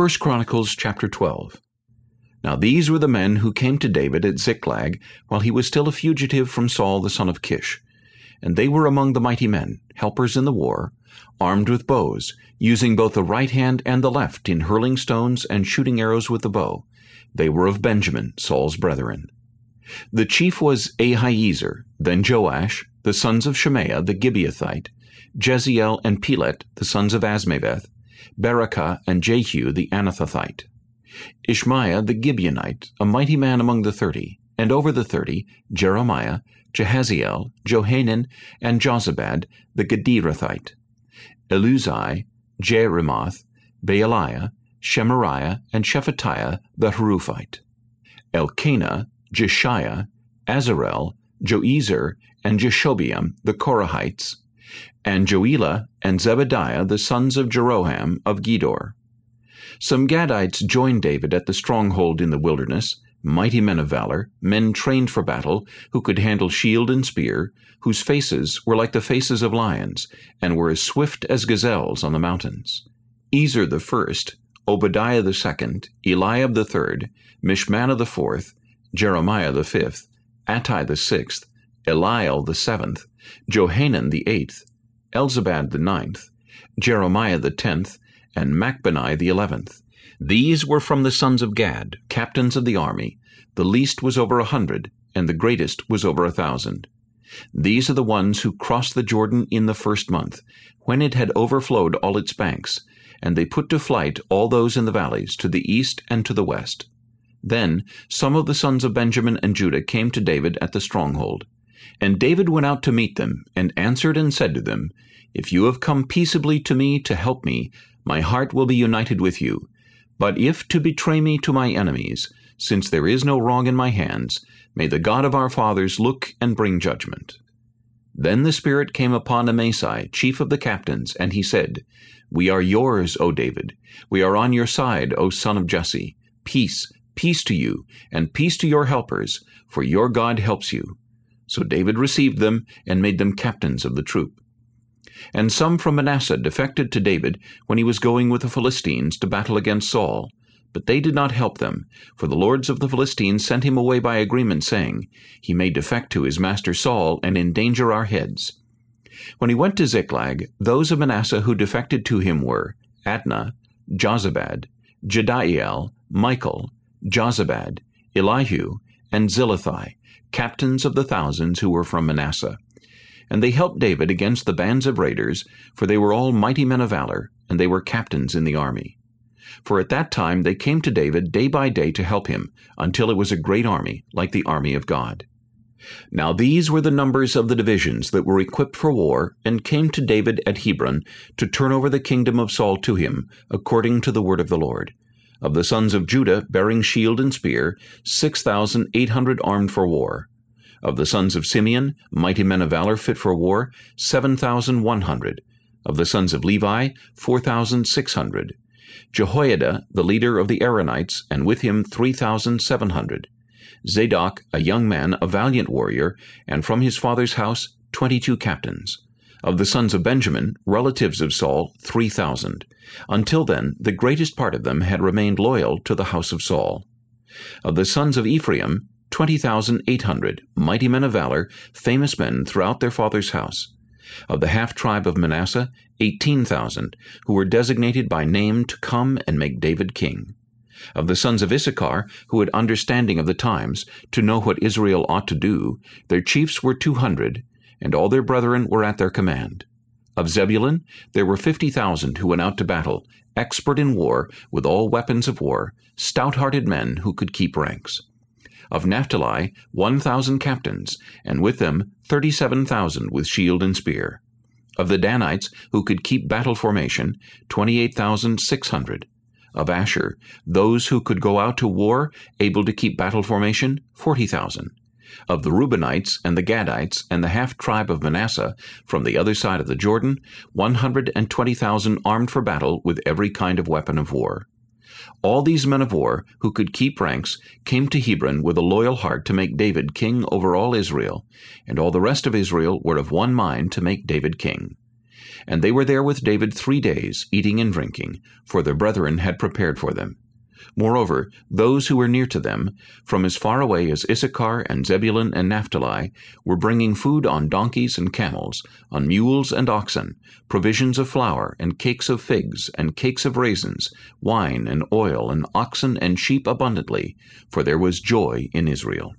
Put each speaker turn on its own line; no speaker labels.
1 Chronicles chapter 12 Now these were the men who came to David at Ziklag while he was still a fugitive from Saul the son of Kish. And they were among the mighty men, helpers in the war, armed with bows, using both the right hand and the left in hurling stones and shooting arrows with the bow. They were of Benjamin, Saul's brethren. The chief was Ahiezer, then Joash, the sons of Shemaah the Gibeathite, Jeziel and Pelet, the sons of Azmaveth, Berachah and Jehu the Anathothite, Ishmaiah the Gibeonite, a mighty man among the thirty, and over the thirty, Jeremiah, Jahaziel, Johanan, and Jozabad the Gederathite, Eluzai, Jerimoth, Bealiah, Shemariah, and Shephatiah the Haruphite, Elkanah, Jisshiah, Azarel, Joezer, and Jashobeam the Korahites, and Joelah and Zebadiah the sons of Jeroham of Gedor. Some Gadites joined David at the stronghold in the wilderness, mighty men of valor, men trained for battle, who could handle shield and spear, whose faces were like the faces of lions, and were as swift as gazelles on the mountains. Ezer the first, Obadiah the second, Eliab the third, Mishmannah the fourth, Jeremiah the fifth, Attai the sixth, Eliel the seventh, Johanan the eighth, Elzabad the ninth, Jeremiah the tenth, and Machbanai the eleventh. These were from the sons of Gad, captains of the army. The least was over a hundred, and the greatest was over a thousand. These are the ones who crossed the Jordan in the first month, when it had overflowed all its banks, and they put to flight all those in the valleys, to the east and to the west. Then some of the sons of Benjamin and Judah came to David at the stronghold. And David went out to meet them, and answered and said to them, If you have come peaceably to me to help me, my heart will be united with you. But if to betray me to my enemies, since there is no wrong in my hands, may the God of our fathers look and bring judgment. Then the Spirit came upon Amasai, chief of the captains, and he said, We are yours, O David. We are on your side, O son of Jesse. Peace, Peace to you, and peace to your helpers, for your God helps you. So David received them, and made them captains of the troop. And some from Manasseh defected to David when he was going with the Philistines to battle against Saul. But they did not help them, for the lords of the Philistines sent him away by agreement, saying, He may defect to his master Saul, and endanger our heads. When he went to Ziklag, those of Manasseh who defected to him were Adnah, Jozabad, Jediael, Michael, Jozabad, Elihu, and Zillethai, captains of the thousands who were from Manasseh. And they helped David against the bands of raiders, for they were all mighty men of valor, and they were captains in the army. For at that time they came to David day by day to help him, until it was a great army, like the army of God. Now these were the numbers of the divisions that were equipped for war, and came to David at Hebron, to turn over the kingdom of Saul to him, according to the word of the Lord. Of the sons of Judah, bearing shield and spear, six thousand eight hundred armed for war. Of the sons of Simeon, mighty men of valor fit for war, seven thousand one hundred. Of the sons of Levi, four thousand six hundred. Jehoiada, the leader of the Aaronites, and with him three thousand seven hundred. Zadok, a young man, a valiant warrior, and from his father's house twenty-two captains. Of the sons of Benjamin, relatives of Saul, three thousand. Until then, the greatest part of them had remained loyal to the house of Saul. Of the sons of Ephraim, twenty thousand eight hundred, mighty men of valor, famous men throughout their father's house. Of the half-tribe of Manasseh, eighteen thousand, who were designated by name to come and make David king. Of the sons of Issachar, who had understanding of the times, to know what Israel ought to do, their chiefs were two hundred, and all their brethren were at their command. Of Zebulun there were fifty thousand who went out to battle, expert in war, with all weapons of war, stout-hearted men who could keep ranks. Of Naphtali one thousand captains, and with them thirty-seven thousand with shield and spear. Of the Danites, who could keep battle formation, twenty-eight thousand six hundred. Of Asher, those who could go out to war, able to keep battle formation, forty thousand of the Reubenites and the Gadites and the half-tribe of Manasseh, from the other side of the Jordan, 120,000 armed for battle with every kind of weapon of war. All these men of war, who could keep ranks, came to Hebron with a loyal heart to make David king over all Israel, and all the rest of Israel were of one mind to make David king. And they were there with David three days, eating and drinking, for their brethren had prepared for them. Moreover, those who were near to them, from as far away as Issachar and Zebulun and Naphtali, were bringing food on donkeys and camels, on mules and oxen, provisions of flour, and cakes of figs, and cakes of raisins, wine and oil, and oxen and sheep abundantly, for there was joy in Israel.